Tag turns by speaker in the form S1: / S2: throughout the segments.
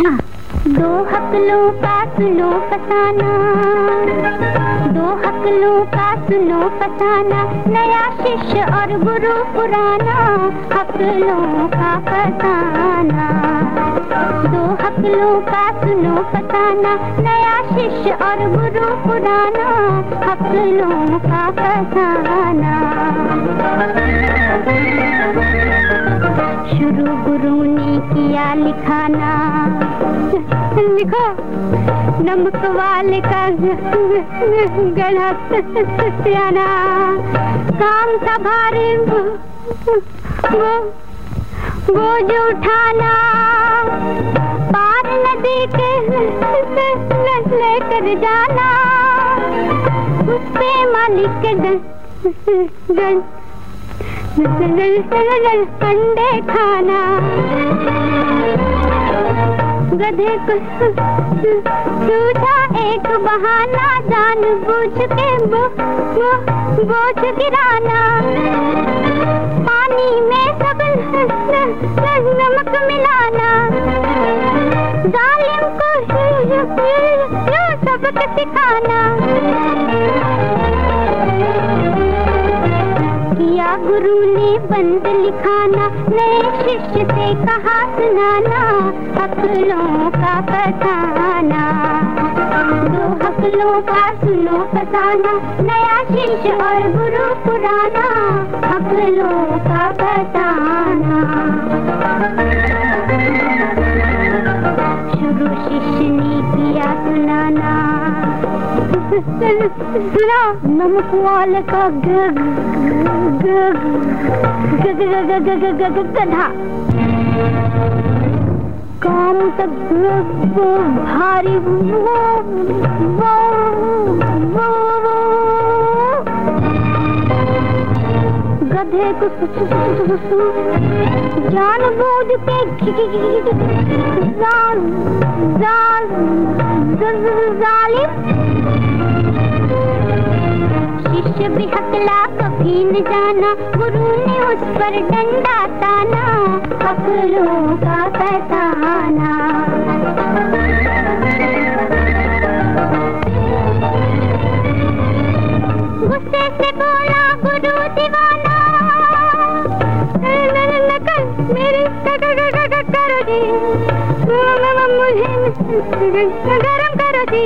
S1: दो हकलों का सुनो फसाना। दो हकलों का सुनो फसाना। नया शिष्य और गुरु पुराना। हकलों का फसाना। दो हकलों का सुनो फसाना। नया शिष्य और गुरु पुराना। हकलों का फसाना। शुरू गुरु लिखो नमक वाले का सियाना काम था भारी वो वो, बोझ उठाना पार नदी के लेकर जाना उस पे मालिक के दस अंडे खाना गधे को एक बहाना, जान बूझ के बोझ गिराना। पानी में सब नमक मिलाना। जालिम को सबक सिखाना। गुरु ने बंद लिखाना, नए शिष्य से कहा सुनाना, हकलों का बताना। दो हकलों का सुनो, बताना, नया शिष्य और गुरु पुराना, हकलों का बताना। सुना नमक वाले का गधा काम तक भारी वो वो वो गधे को जान बूझ के जान जान जालिम। शिष्य भी हकला कभी न जाना। गुरु ने उस पर डंडा ताना हकलों का बताना गुस्से से बोला, गुरु दीवाना मेरी करो जी मुझे गरम करो जी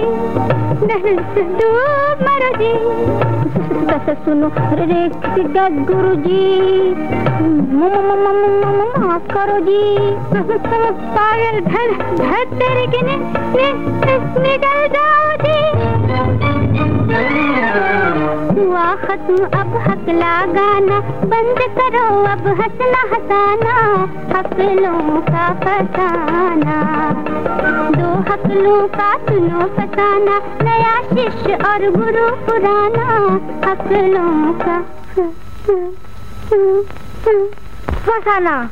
S1: डूब मरो जी बस सुनो रे गुरु जी माफ़ करो जी पागल धर धर तेरे के ने, ने, निकल जाओ जी खत्म, अब हक गाना बंद करो, अब हंसना, हंसाना। हकलों का फसाना। दो हकलों का सुनो, फसाना। नया शिष्य और गुरु पुराना। हकलों का फसाना।